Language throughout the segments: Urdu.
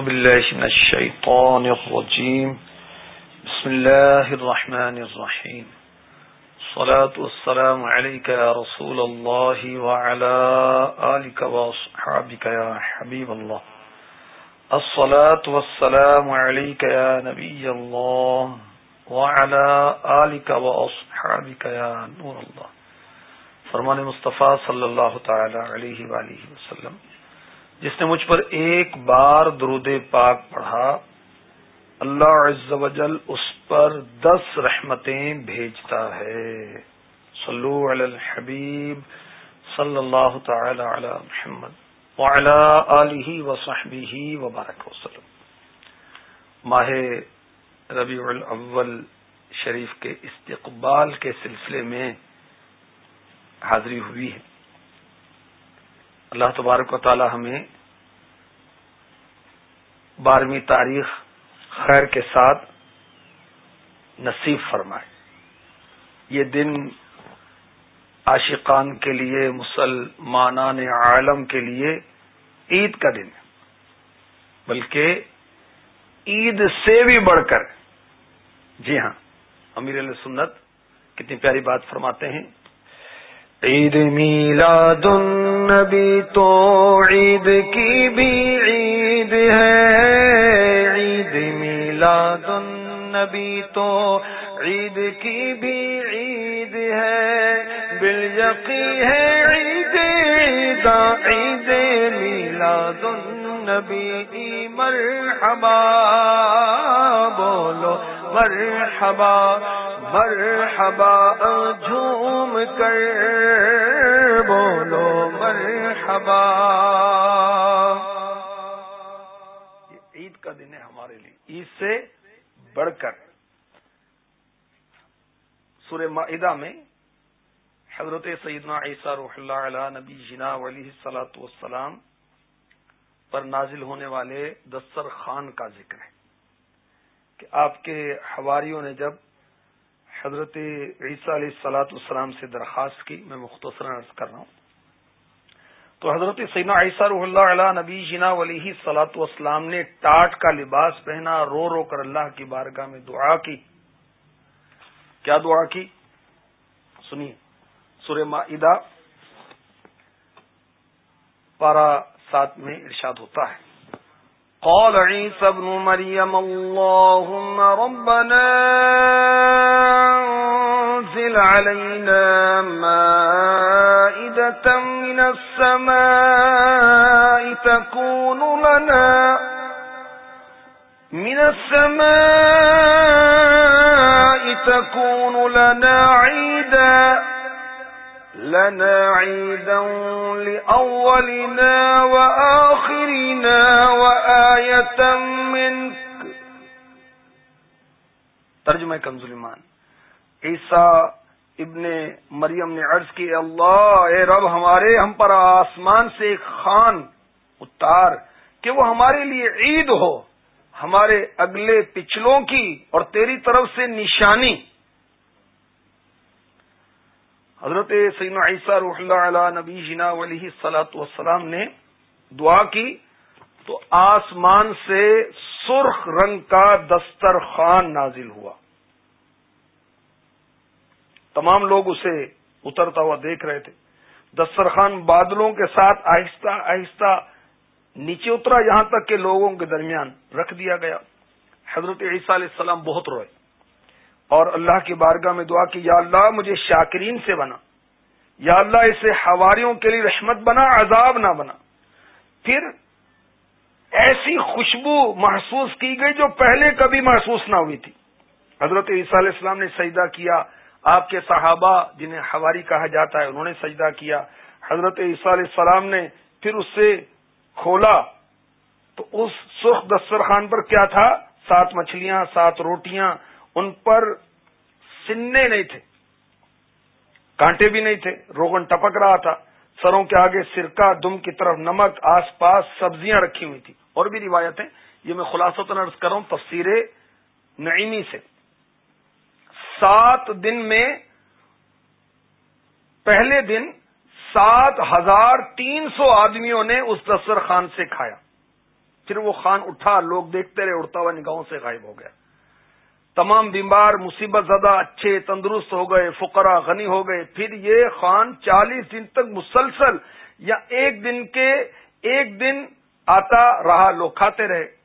أعوذ بالله من الشيطان الرجيم. بسم الله الرحمن الرحيم. الصلاة والسلام عليك يا رسول الله وعلى آلك وأصحابك يا حبيب الله. الصلاة والسلام عليك يا نبي الله وعلى آلك وأصحابك يا نور الله. فرمان مصطفیٰ صلی اللہ تعالی علیہ وآلہ وسلم. جس نے مجھ پر ایک بار درود پاک پڑھا، اللہ عز و جل اس پر دس رحمتیں بھیجتا ہے۔ صلو علی الحبیب صلی اللہ تعالی علی محمد وعلی آلہ و صحبہ وبارک وسلم۔ ماہ ربیع الاول شریف کے استقبال کے سلسلے میں حاضری ہوئی ہے۔ اللہ تبارک و تعالی ہمیں بارہویں تاریخ خیر کے ساتھ نصیب فرمائے۔ یہ دن عاشقان کے لیے، مسلمانان عالم کے لیے عید کا دن ہے، بلکہ عید سے بھی بڑھ کر۔ جی ہاں امیر علیہ سنت کتنی پیاری بات فرماتے ہیں۔ عید میلاد النبی تو عید کی بھی عید ہے۔ عید میلاد النبی تو عید کی بھی عید ہے۔ بل یقی ہے عید عیدا عید میلاد النبی مرحبا۔ بولو مرحبا۔ مرحبا، جھوم کر بولو مرحبا۔ عید کا دن ہے ہمارے لیے۔ عید سے بڑھ کر۔ سورہ معدہ میں حضرت سیدنا عیسیٰ روح اللہ علیہ نبی جنا ولی سلاۃ والسلام پر نازل ہونے والے دستر خان کا ذکر ہے کہ آپ کے حواریوں نے جب حضرت عیسیٰ علیہ السلاۃ السلام سے درخواست کی، میں مختصر عرض کر رہا ہوں۔ تو حضرت سینا عیسیٰ رح اللہ علیہ نبی جنا ولی سلاۃ والسلام نے ٹاٹ کا لباس پہنا، رو رو کر اللہ کی بارگاہ میں دعا کی۔ کیا دعا کی؟ سنیے، سورہ معدہ پارا سات میں ارشاد ہوتا ہے۔ قال عيسى ابن مريم اللهم ربنا انزل علينا مائدة من السماء تكون لنا من السماء تكون لنا عيدا لنا عيدا لأولنا وآخرنا وآية منك. ترجمہ کنزلیمان عیسیٰ ابن مریم نے عرض کی، اللہ، اے رب، ہمارے ہم پر آسمان سے ایک خان اتار کہ وہ ہمارے لیے عید ہو، ہمارے اگلے پچھلوں کی اور تیری طرف سے نشانی. حضرت سین عیسیٰ روح اللہ علیہ نبی جنا ولی سلاۃ والسلام نے دعا کی، تو آسمان سے سرخ رنگ کا دسترخوان نازل ہوا۔ تمام لوگ اسے اترتا ہوا دیکھ رہے تھے۔ دسترخوان بادلوں کے ساتھ آہستہ آہستہ نیچے اترا، یہاں تک کہ لوگوں کے درمیان رکھ دیا گیا۔ حضرت عیسیٰ علیہ السلام بہت روئے۔ اور اللہ کی بارگاہ میں دعا کی، یا اللہ مجھے شاکرین سے بنا۔ یا اللہ اسے حواریوں کے لیے رحمت بنا، عذاب نہ بنا۔ پھر ایسی خوشبو محسوس کی گئی جو پہلے کبھی محسوس نہ ہوئی تھی۔ حضرت عیسیٰ علیہ السلام نے سجدہ کیا۔ آپ کے صحابہ جنہیں حواری کہا جاتا ہے، انہوں نے سجدہ کیا۔ حضرت عیسیٰ علیہ السلام نے پھر اس سے کھولا۔ تو اس سرخ دسترخوان پر کیا تھا؟ سات مچھلیاں، سات روٹیاں، ان پر سننے نہیں تھے۔ کانٹے بھی نہیں تھے۔ روغن ٹپک رہا تھا۔ سروں کے آگے سرکہ، دم کی طرف نمک، آس پاس سبزیاں رکھی ہوئی تھی اور بھی روایتیں۔ یہ میں خلاصہ عرض کر رہا ہوں، تفسیر نعیمی سے۔ سات دن میں پہلے دن سات ہزار تین سو آدمیوں نے اس دسترخوان سے کھایا۔ پھر وہ خان اٹھا، لوگ دیکھتے رہے، اڑتا ہوا نگاہوں سے غائب ہو گیا۔ تمام بیمار، مصیبت زدہ، اچھے، تندرست ہو گئے، فقرا غنی ہو گئے۔ پھر یہ خان چالیس دن تک مسلسل یا ایک دن کے، ایک دن آتا رہا لوگ کھاتے رہے۔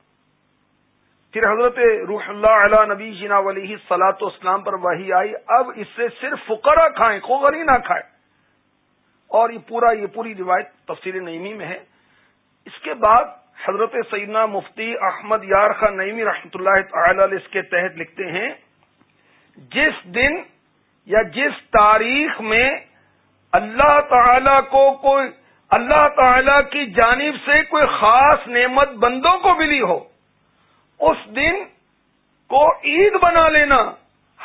پھر حضرت روح اللہ علیہ نبی جنا ولی سلاط اسلام پر وہی آئی، اب اس سے صرف فقرا کھائیں کو نہ کھائے اور یہ پورا، یہ پوری روایت تفصیل نعیمی میں ہے۔ اس کے بعد حضرت سیدنا مفتی احمد یار خان نعیمی رحمۃ اللہ تعالی علیہ اس کے تحت لکھتے ہیں، جس دن یا جس تاریخ میں اللہ تعالی کو کوئی، اللہ تعالی کی جانب سے کوئی خاص نعمت بندوں کو ملی ہو اس دن کو عید بنا لینا۔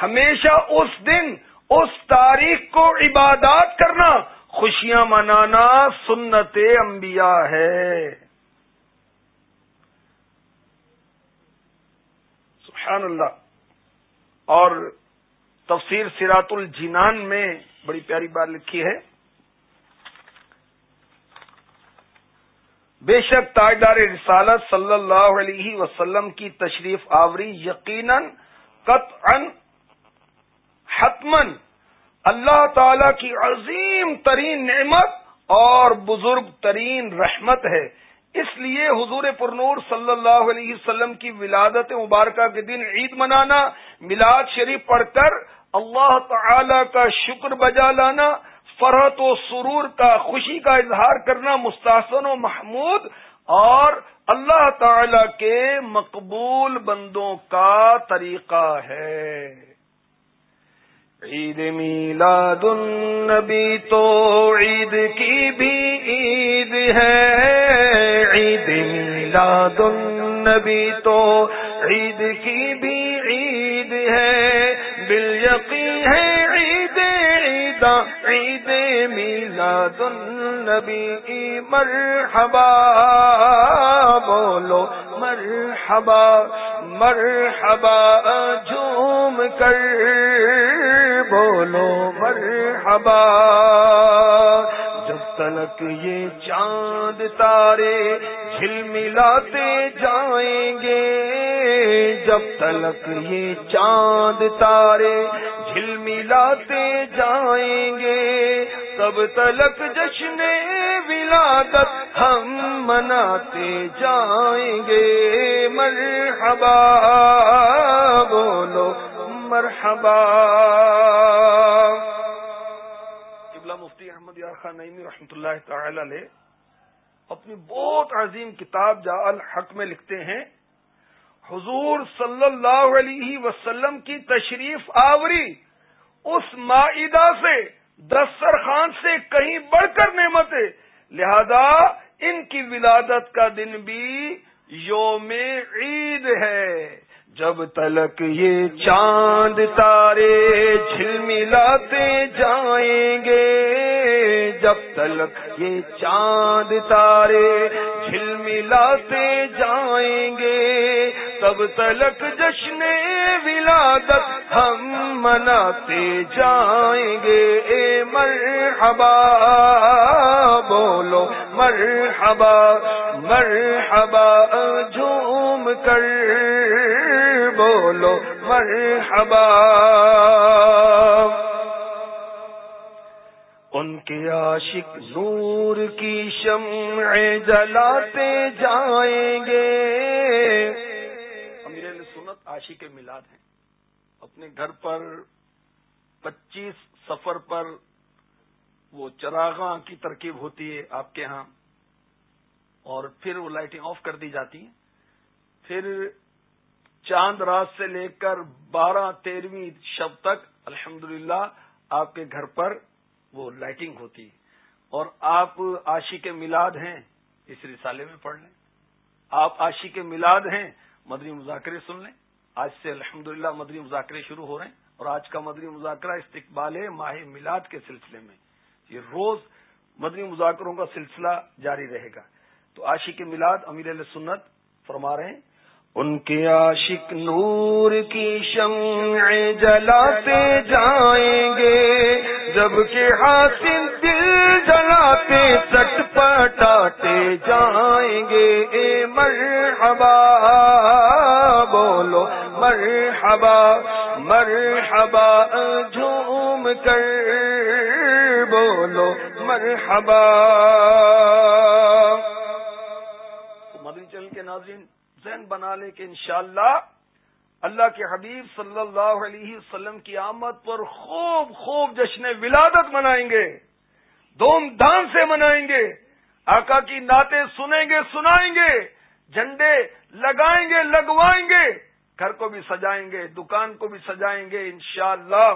ہمیشہ اس دن، اس تاریخ کو عبادات کرنا۔ خوشیاں منانا سنت انبیاء ہے۔ سبحان اللہ۔ اور تفسیر سیرات الجنان میں بڑی پیاری بات لکھی ہے۔ بے شک تاجدار رسالت صلی اللہ علیہ وسلم کی تشریف آوری یقیناً، قطعا حتمن اللہ تعالی کی عظیم ترین نعمت اور بزرگ ترین رحمت ہے۔ اس لیے حضور پرنور صلی اللہ علیہ وسلم کی ولادت مبارکہ کے دن عید منانا، میلاد شریف پڑھ کر اللہ تعالی کا شکر بجا لانا فرحت و سرور کا، خوشی کا اظہار کرنا مستحسن و محمود اور اللہ تعالی کے مقبول بندوں کا طریقہ ہے۔ عید میلاد النبی تو عید کی بھی عید ہے۔ عید میلاد النبی تو عید کی بھی عید ہے۔ بال یقین ہے میلاد النبی مرحبا، بولو مرحبا مرحبا جھوم کر، بولو مرحبا۔ جب تلک یہ چاند تارے جھل ملاتے جائیں گے، جب تلک یہ چاند تارے جھل ملاتے جائیں گے۔ تب تلک جشن ولادت ہم مناتے جائیں گے۔ مرحبا، بولو مرحبا۔ قبلہ مفتی احمد یار خان نعیمی رحمۃ اللہ تعالی علیہ اپنی بہت عظیم کتاب جا الحق میں لکھتے ہیں۔ حضور صلی اللہ علیہ وسلم کی تشریف آوری اس معدہ سے دسترخوان سے کہیں بڑھ کر نعمت لہذا ان کی ولادت کا دن بھی یوم عید ہے۔ جب تلک یہ چاند تارے جھل ملاتے جائیں گے، جب تلک یہ چاند تارے جھل ملاتے جائیں گے تب تلک جشن ولادت، ہم مناتے جائیں گے۔ اے مرحبا، بولو مرحبا مرحبا، جھوم کر بولو مرحبا۔ ان کے عاشق نور کی شمع جلاتے جائیں گے۔ عاشق میلاد ہیں۔ اپنے گھر پر پچیس سفر پر وہ چراغاں کی ترکیب ہوتی ہے آپ کے ہاں۔ اور پھر وہ لائٹیں آف کر دی جاتی ہیں۔ پھر چاند رات سے لے کر بارہ تیرہویں شب تک الحمد آپ کے گھر پر وہ لائٹنگ ہوتی ہے۔ اور آپ آشی کے میلاد ہیں، اس رسالے میں پڑھ لیں۔ آپ آشی کے میلاد ہیں مدری مذاکرے سن لیں۔ آج سے الحمد مدری مذاکرے شروع ہو رہے ہیں اور آج کا مدری مذاکرہ استقبال ماہ میلاد کے سلسلے میں یہ روز مدری مذاکروں کا سلسلہ جاری رہے گا۔ تو آشی کے میلاد امیر علیہ سنت فرما رہے ہیں، ان کے عاشق نور کی شمع جلاتے جائیں گے، جبکہ حاصل دل جلاتے چٹ پٹاتے جائیں گے۔ اے مرحبا، بولو۔ مرحبا مرحبا، جھوم کر بولو مرحبا۔ مدنی چل کے ناظرین، ذہن بنا لے کہ انشاءاللہ اللہ کے حبیب صلی اللہ علیہ وسلم کی آمد پر خوب خوب جشن ولادت منائیں گے، دھوم دھام سے منائیں گے۔ آقا کی نعتیں سنیں گے، سنائیں گے۔ جھنڈے لگائیں گے، لگوائیں گے۔ گھر کو بھی سجائیں گے، دکان کو بھی سجائیں گے، انشاءاللہ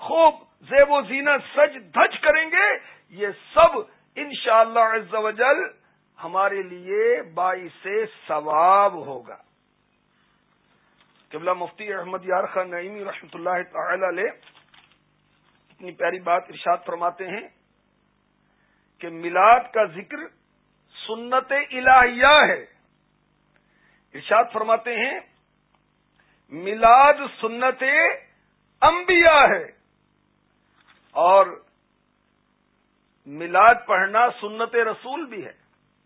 خوب زیب و زینت سج دھج کریں گے۔ یہ سب انشاءاللہ شاء اللہ ہمارے لیے باعث ثواب ہوگا۔ قبلہ مفتی احمد یار خان نعیمی رحمۃ اللہ تعالی علیہ اتنی پیاری بات ارشاد فرماتے ہیں کہ میلاد کا ذکر سنت الہیہ ہے۔ ارشاد فرماتے ہیں میلاد سنت انبیاء ہے۔ اور میلاد پڑھنا سنت رسول بھی ہے۔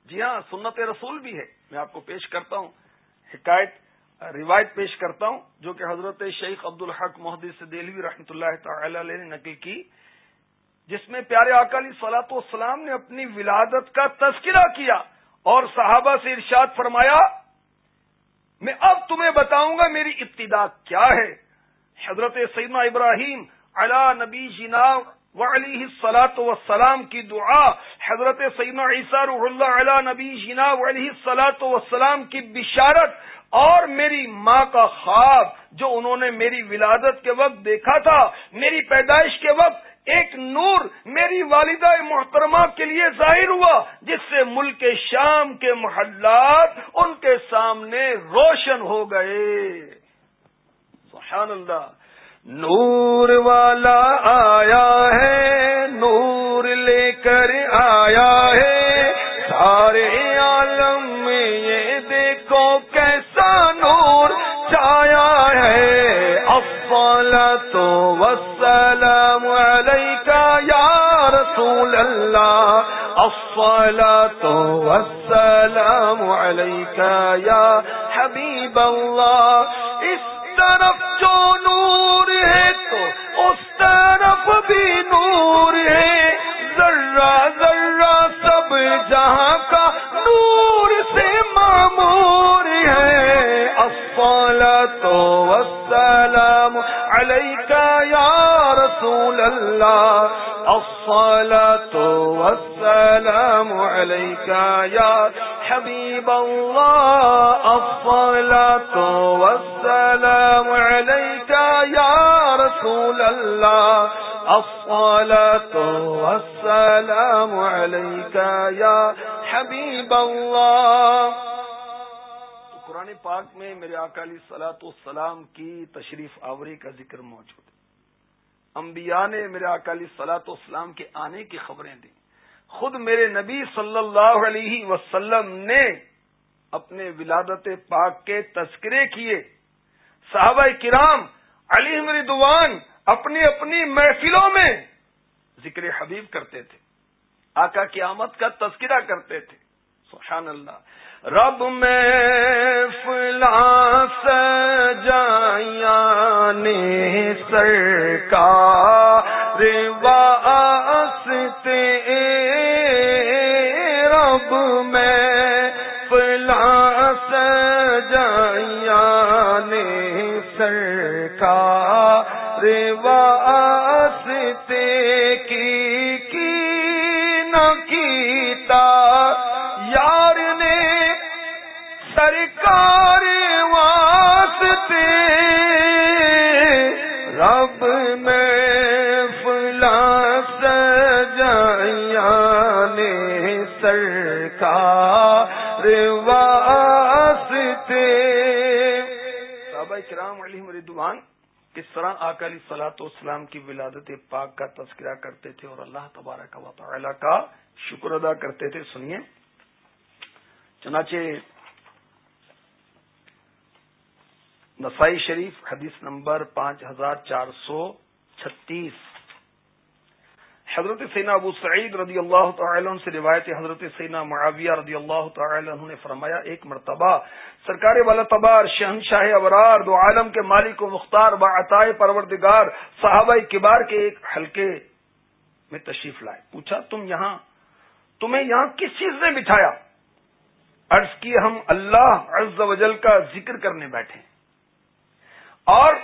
جی ہاں سنت رسول بھی ہے۔ میں آپ کو پیش کرتا ہوں، حکایت، روایت پیش کرتا ہوں، جو کہ حضرت شیخ عبد الحق محدود سے دہلوی رحمۃ اللہ تعالی علیہ نے نقل کی۔ جس میں پیارے اکالی سلاط والسلام نے اپنی ولادت کا تذکرہ کیا اور صحابہ سے ارشاد فرمایا میں اب تمہیں بتاؤں گا میری ابتدا کیا ہے۔ حضرت سیدنا ابراہیم علا نبی جناب علیہ سلاۃ وسلام کی دعا، حضرت سیدنا عیسیٰ روح اللہ علیہ نبی جنا علیہ سلاۃ وسلام کی بشارت اور میری ماں کا خواب، جو انہوں نے میری ولادت کے وقت دیکھا تھا، میری پیدائش کے وقت ایک نور میری والدہ محترمہ کے لیے ظاہر ہوا، جس سے ملک شام کے محلات ان کے سامنے روشن ہو گئے۔ سبحان اللہ۔ نور والا آیا ہے، نور لے کر آیا ہے، سارے علیکہ یا حبیب اللہ اس طرف جو نور ہے تو اس طرف بھی نور ہے. ذرہ ذرہ سب جہاں کا نور سے معمور ہے. افال تو وسلام علیکہ یا رسول اللہ. رسول الله الصلاة والسلام عليك يا حبیب اللہ۔ قرآن پاک میں میرے اکالی سلاۃ السلام کی تشریف آوری کا ذکر موجود ہے۔ انبیاء نے میرے اکالی سلاۃ السلام کے آنے کی خبریں دی خود میرے نبی صلی اللہ علیہ وسلم نے اپنے ولادت پاک کے تذکرے کیے۔ صحابہ کرام علی مردوان اپنی اپنی محفلوں میں ذکر حبیب کرتے تھے۔ آقا کی آمد کا تذکرہ کرتے تھے۔ سبحان اللہ۔ رب میں فلا نے سرکار واسطے۔ رب میں فلا سجایا نے سرکار کرام علی مردوان کس طرح اکالی سلاط اسلام کی ولادت پاک کا تذکرہ کرتے تھے اور اللہ تبارک و تعالی کا شکر ادا کرتے تھے، سنیے۔ چنانچہ نسائی شریف حدیث نمبر پانچ ہزار چار سو چھتیس۔ حضرت سینا ابو سعید رضی اللہ تعالی عنہ سے روایت حضرت سینا معاویہ رضی اللہ تعالی عنہ نے فرمایا، ایک مرتبہ سرکار والا تبار، شہنشاہ ابرار، دو عالم کے مالک و مختار با عطائے پروردگار صحابہ کبار کے ایک حلقے میں تشریف لائے۔ پوچھا، تم یہاں، تمہیں یہاں کس چیز نے بٹھایا؟ عرض کی ہم اللہ عز و جل کا ذکر کرنے بیٹھے اور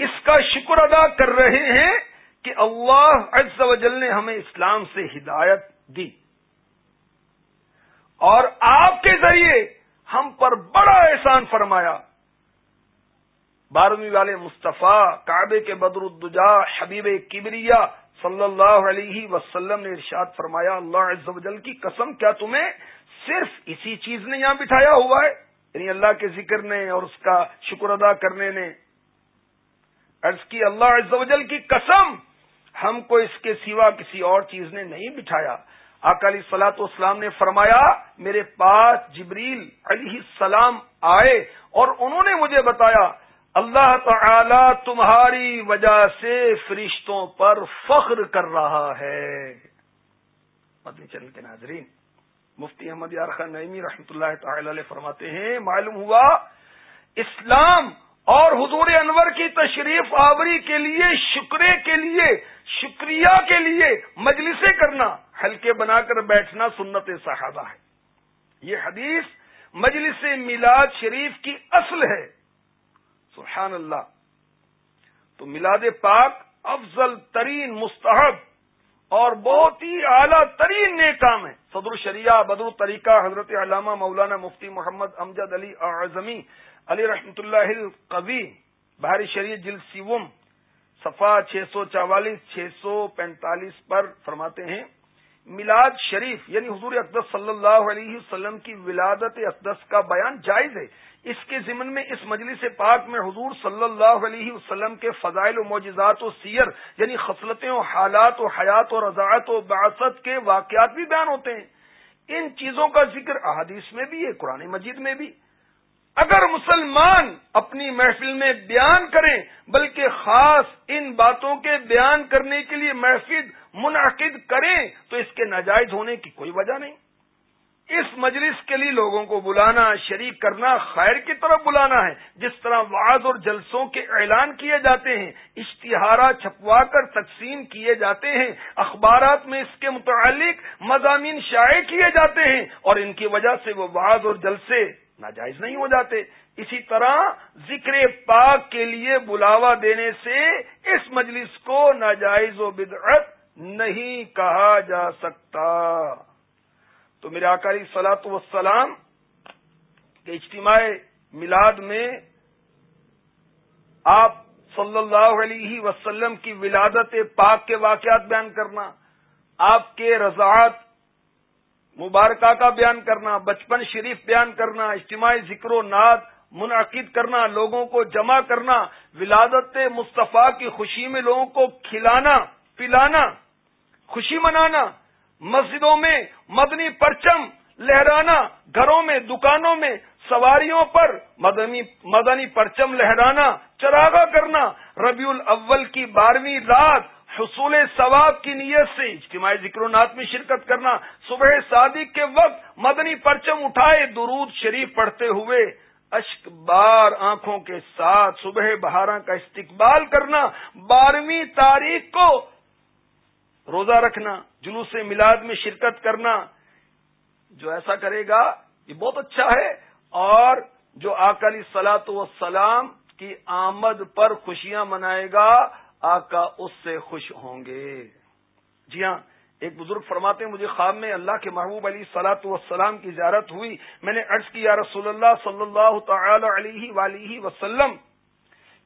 اس کا شکر ادا کر رہے ہیں کہ اللہ عز و جل نے ہمیں اسلام سے ہدایت دی۔ اور آپ کے ذریعے ہم پر بڑا احسان فرمایا۔ بارہویں والے مصطفیٰ، کعبے کے بدر الدجا، حبیب کبریا صلی اللہ علیہ وسلم نے ارشاد فرمایا، اللہ عز و جل کی قسم، کیا تمہیں صرف اسی چیز نے یہاں بٹھایا ہوا ہے؟ یعنی اللہ کے ذکر نے اور اس کا شکر ادا کرنے نے۔ عرض کی، اللہ عز و جل کی قسم ہم کو اس کے سوا کسی اور چیز نے نہیں بٹھایا۔ اکالی سلاط اسلام نے فرمایا، میرے پاس جبریل علیہ السلام آئے اور انہوں نے مجھے بتایا، اللہ تعالی تمہاری وجہ سے فرشتوں پر فخر کر رہا ہے۔ مدنی چینل کے ناظرین، مفتی احمد یار خان نعیمی رحمۃ اللہ تعالی علیہ فرماتے ہیں، معلوم ہوا اسلام اور حضور انور کی تشریف آوری کے لیے، شکرے کے لیے، شکریہ کے لیے مجلسیں کرنا ہلکے بنا کر بیٹھنا سنت صحابہ ہے۔ یہ حدیث مجلس میلاد شریف کی اصل ہے۔ سبحان اللہ۔ تو میلاد پاک افضل ترین، مستحب اور بہت ہی اعلیٰ ترین نیک کام ہے۔ صدر الشریعہ بدر الطریقہ، حضرت علامہ مولانا مفتی محمد امجد علی اعظمی علی رحمت اللہ القوی بہاری شریعت جل سیوم صفا چھ سو چوالیس، چھ سو پینتالیس پر فرماتے ہیں، میلاد شریف یعنی حضور اقدس صلی اللہ علیہ وسلم کی ولادت اقدس کا بیان جائز ہے۔ اس کے ضمن میں اس مجلس پاک میں حضور صلی اللہ علیہ وسلم کے فضائل و معجزات و سیر یعنی خصلتیں و حالات و حیات و رضاعت و باست کے واقعات بھی بیان ہوتے ہیں۔ ان چیزوں کا ذکر احادیث میں بھی ہے، قرآن مجید میں بھی۔ اگر مسلمان اپنی محفل میں بیان کریں، بلکہ خاص ان باتوں کے بیان کرنے کے لیے محفل منعقد کریں، تو اس کے ناجائز ہونے کی کوئی وجہ نہیں۔ اس مجلس کے لیے لوگوں کو بلانا، شریک کرنا، خیر کی طرف بلانا ہے۔ جس طرح وعد اور جلسوں کے اعلان کیے جاتے ہیں، اشتہارہ چھپوا کر تقسیم کیے جاتے ہیں، اخبارات میں اس کے متعلق مضامین شائع کیے جاتے ہیں اور ان کی وجہ سے وہ وعد اور جلسے ناجائز نہیں ہو جاتے۔ اسی طرح ذکر پاک کے لیے بلاوا دینے سے اس مجلس کو ناجائز و بدعت نہیں کہا جا سکتا۔ تو میرے آکاری سلاط وسلام کے اجتماع میلاد میں آپ صلی اللہ علیہ وسلم کی ولادت پاک کے واقعات بیان کرنا، آپ کے رضاعت مبارکہ کا بیان کرنا، بچپن شریف بیان کرنا، اجتماعی ذکر و ناد منعقد کرنا، لوگوں کو جمع کرنا، ولادت مصطفیٰ کی خوشی میں لوگوں کو کھلانا، پلانا، خوشی منانا، مسجدوں میں مدنی پرچم لہرانا، گھروں میں، دکانوں میں، سواریوں پر مدنی مدنی پرچم لہرانا چراغا کرنا، ربیع الاول کی بارہویں رات حصول ثواب کی نیت سے اجتماعی ذکر و نات میں شرکت کرنا، صبح صادق کے وقت مدنی پرچم اٹھائے درود شریف پڑھتے ہوئے اشک بار آنکھوں کے ساتھ صبح بہارا کا استقبال کرنا، بارہویں تاریخ کو روزہ رکھنا، جلوس میلاد میں شرکت کرنا، جو ایسا کرے گا، یہ بہت اچھا ہے۔ اور جو اکالی سلاط و سلام کی آمد پر خوشیاں منائے گا آقا اس سے خوش ہوں گے۔ جی ہاں ایک بزرگ فرماتے ہیں، مجھے خواب میں اللہ کے محبوب علی سلاۃ والسلام کی زیارت ہوئی۔ میں نے عرض کیا رسول اللہ صلی اللہ تعالی علیہ ولیہ وسلم،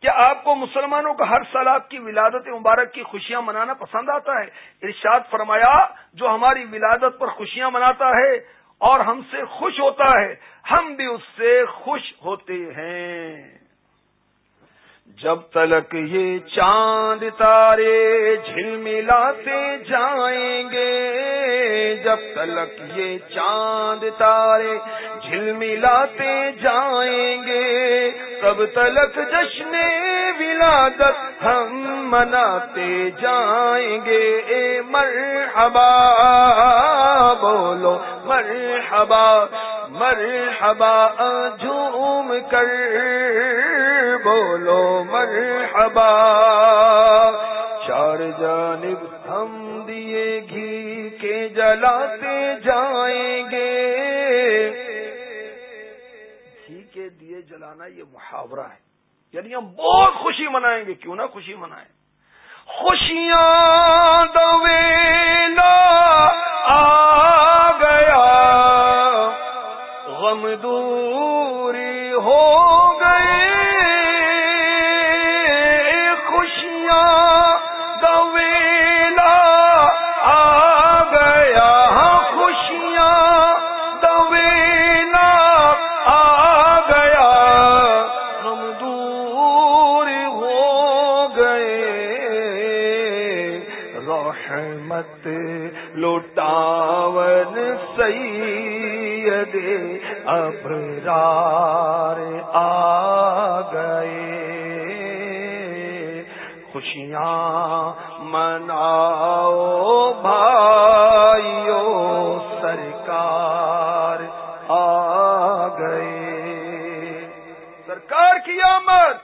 کیا آپ کو مسلمانوں کا ہر سال آپ کی ولادت مبارک کی خوشیاں منانا پسند آتا ہے؟ ارشاد فرمایا، جو ہماری ولادت پر خوشیاں مناتا ہے اور ہم سے خوش ہوتا ہے، ہم بھی اس سے خوش ہوتے ہیں۔ جب تلک یہ چاند تارے جھل ملاتے جائیں گے، جب تلک یہ چاند تارے جھل ملاتے جائیں گے، تب تلک جشن ولادت ہم مناتے جائیں گے۔ اے مرحبا، بولو مرحبا مرحبا جھوم کر۔ بولو مرحبا۔ چار جانب ہم دیے گھی کے جلاتے جائیں گے۔ گھی کے دیے جلانا یہ محاورہ ہے۔ یعنی ہم بہت خوشی منائیں گے۔ کیوں نہ خوشی منائیں۔ خوشیاں دویلا آ گیا۔ غم دوری ابرار آ گئے۔ خوشیاں مناؤ بھائیو سرکار آ گئے۔ سرکار کی آمد،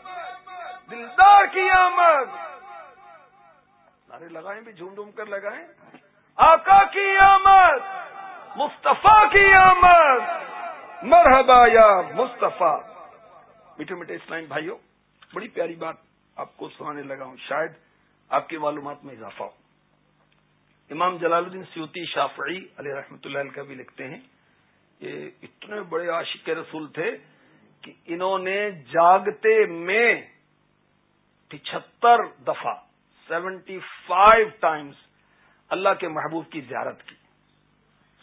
دلدار کی آمد۔ لگائیں بھی جھوم جھوم کر لگائیں۔ آقا کی آمد، مصطفیٰ کی آمد۔ مرحبا یا مصطفیٰ۔ میٹھے میٹھے اسلام بھائیوں، بڑی پیاری بات آپ کو سنانے لگا ہوں۔ شاید آپ کی معلومات میں اضافہ ہو۔ امام جلال الدین سیوتی شافعی علیہ رحمۃ اللہ علیہ کا بھی لکھتے ہیں، یہ اتنے بڑے عاشق رسول تھے کہ انہوں نے جاگتے میں پچہتر دفعہ سیونٹی فائیو ٹائمز اللہ کے محبوب کی زیارت کی۔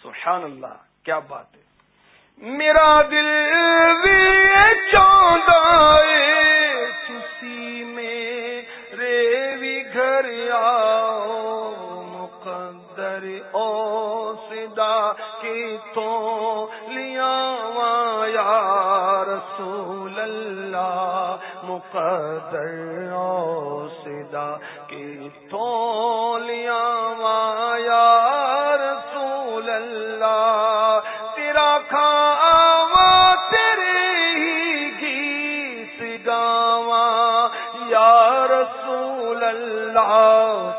سبحان اللہ، کیا بات ہے۔ میرا دل بھی کسی میں رے بھی گھر آؤ۔ مقدر او سدا کی تو لیا یا رسول اللہ۔ مقدر او کی تو لیا رسول اللہ، تیرا کھان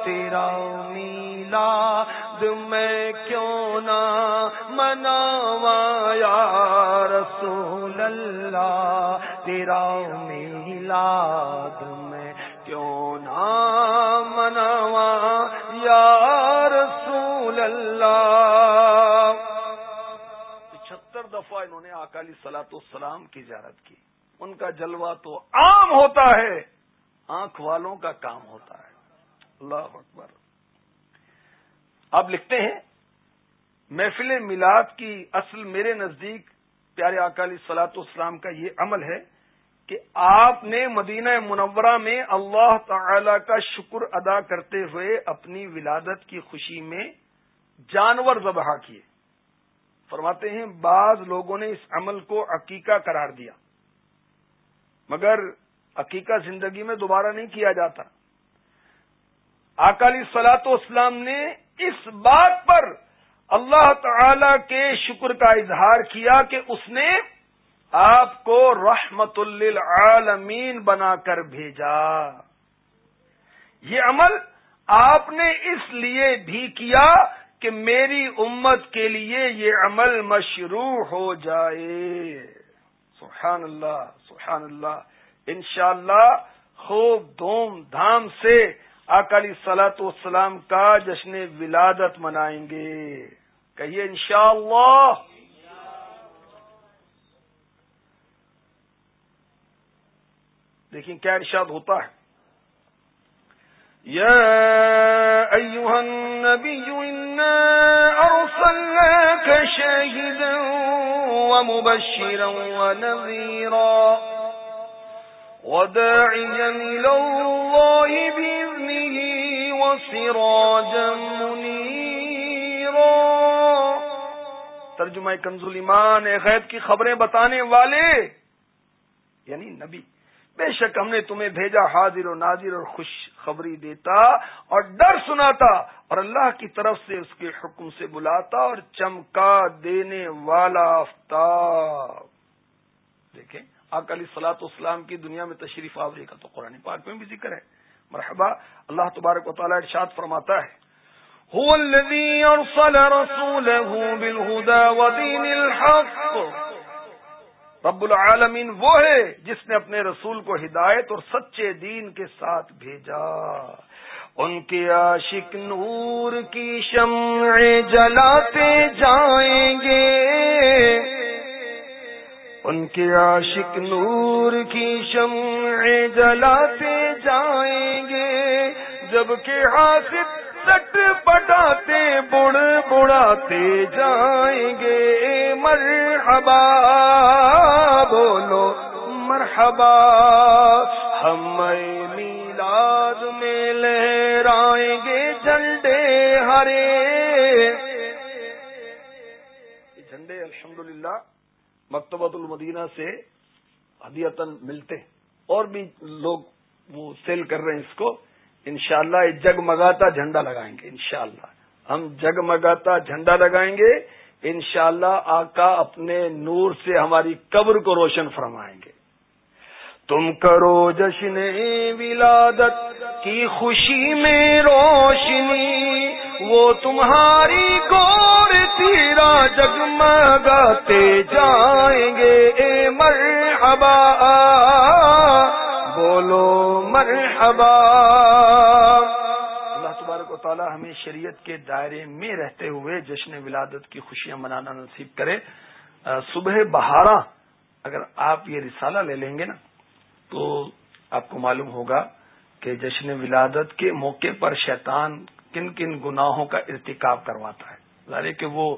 تیرا میلا میں کیوں نہ مناوا یا رسول اللہ، تیرا میلا میں کیوں نہ مناوا یا رسول اللہ؟ پچہتر دفعہ انہوں نے اکالی سلاط السلام کی زیارت کی۔ ان کا جلوہ تو عام ہوتا ہے، آنکھ والوں کا کام ہوتا ہے۔ اللہ اکبر۔ آپ لکھتے ہیں، محفل میلاد کی اصل میرے نزدیک پیارے اکالی سلاط اسلام کا یہ عمل ہے۔ کہ آپ نے مدینہ منورہ میں اللہ تعالی کا شکر ادا کرتے ہوئے اپنی ولادت کی خوشی میں جانور ذبح کیے۔ فرماتے ہیں، بعض لوگوں نے اس عمل کو عقیقہ قرار دیا۔ مگر عقیقہ زندگی میں دوبارہ نہیں کیا جاتا۔ اکالی سلاط اسلام نے اس بات پر اللہ تعالی کے شکر کا اظہار کیا کہ اس نے آپ کو رحمت للعالمین بنا کر بھیجا۔ یہ عمل آپ نے اس لیے بھی کیا کہ میری امت کے لیے یہ عمل مشروع ہو جائے۔ سبحان اللہ سبحان اللہ۔ انشاءاللہ اللہ خوب دھوم دھام سے اکالی سلاط والسلام کا جشن ولادت منائیں گے۔ کہیے انشاءاللہ دیکھیں کیا ارشاد ہوتا ہے؟ یا ایوہ النبی انا ارسلناک شاہدا ومبشرا ونذیرا وداعيا إلى الله بإذنه وسراجا منيرا ترجمہ کنز ایمان غیب کی خبریں بتانے والے یعنی نبی بے شک ہم نے تمہیں بھیجا حاضر و ناظر اور خوش خبری دیتا اور ڈر سناتا اور اللہ کی طرف سے اس کے حکم سے بلاتا اور چمکا دینے والا آفتاب۔ دیکھیں اکالی سلاط اسلام کی دنیا میں تشریف آوری کا تو قرآن پاک میں بھی ذکر ہے۔ مرحبا، اللہ تبارک و تعالیٰ ارشاد فرماتا ہے۔ هو الذي أرسل رسوله بالهدى ودين الحق۔ رب العالمین وہ ہے جس نے اپنے رسول کو ہدایت اور سچے دین کے ساتھ بھیجا۔ ان کے عاشق نور کی شمع جلاتے جائیں گے۔ ان کے عاشق نور کی شمع جلاتے جائیں گے۔ جبکہ حاصل سٹ پٹاتے بڑ بڑھاتے جائیں گے۔ مرحبا، بولو مرحبا۔ ہم میلاد میں لہرائیں گے جھنڈے ہرے جھنڈے الحمدللہ مکتبۃ المدینہ سے ہدیتن ملتے اور بھی لوگ وہ سیل کر رہے ہیں اس کو۔ انشاءاللہ اللہ جگمگاتا جھنڈا لگائیں گے، انشاءاللہ۔ ہم جگمگاتا جھنڈا لگائیں گے، انشاءاللہ اللہ آقا اپنے نور سے ہماری قبر کو روشن فرمائیں گے۔ تم کرو جشن ولادت کی خوشی میں روشنی، وہ تمہاری گور تیرا جگمگاتے جائیں گے۔ اے مرحبا، بولو مرحبا اللہ تبارک و تعالی ہمیں شریعت کے دائرے میں رہتے ہوئے جشن ولادت کی خوشیاں منانا نصیب کرے۔ صبح بہارا اگر آپ یہ رسالہ لے لیں گے نا، تو آپ کو معلوم ہوگا کہ جشن ولادت کے موقع پر شیطان کن کن گناہوں کا ارتکاب کرواتا ہے۔ ظاہر کہ وہ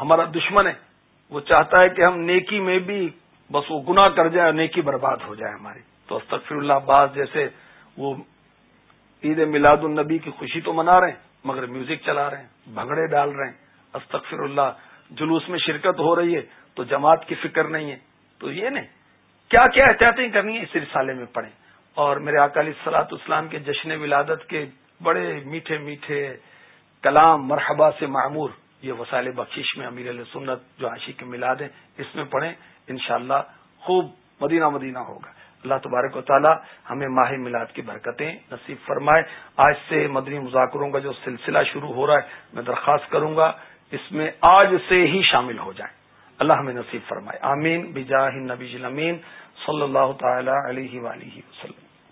ہمارا دشمن ہے۔ وہ چاہتا ہے کہ ہم نیکی میں بھی بس وہ گناہ کر جائے اور نیکی برباد ہو جائے ہماری۔ تو استغفر اللہ عباس جیسے وہ عید میلاد النبی کی خوشی تو منا رہے ہیں، مگر میوزک چلا رہے ہیں بھگڑے ڈال رہے ہیں۔ استغفر اللہ، جلوس میں شرکت ہو رہی ہے تو جماعت کی فکر نہیں ہے۔ تو یہ نہیں، کیا کیا احتیاطیں کرنی ہے اس رسالے میں پڑھیں۔ اور میرے اکالی سلاط اسلام کے جشن ولادت کے بڑے میٹھے میٹھے کلام مرحبا سے معمور، یہ وسائل بخشش میں امیر علیہ سنت جو عاشق کے میلاد ہیں، اس میں پڑھیں، انشاءاللہ خوب مدینہ مدینہ ہوگا۔ اللہ تبارک و تعالی ہمیں ماہ میلاد کی برکتیں نصیب فرمائے۔ آج سے مدنی مذاکروں کا جو سلسلہ شروع ہو رہا ہے، میں درخواست کروں گا اس میں آج سے ہی شامل ہو جائیں۔ اللہ ہمیں نصیب فرمائے۔ آمین۔ بجاہ نبی امین صلی اللہ تعالی علیہ وآلہ وسلم۔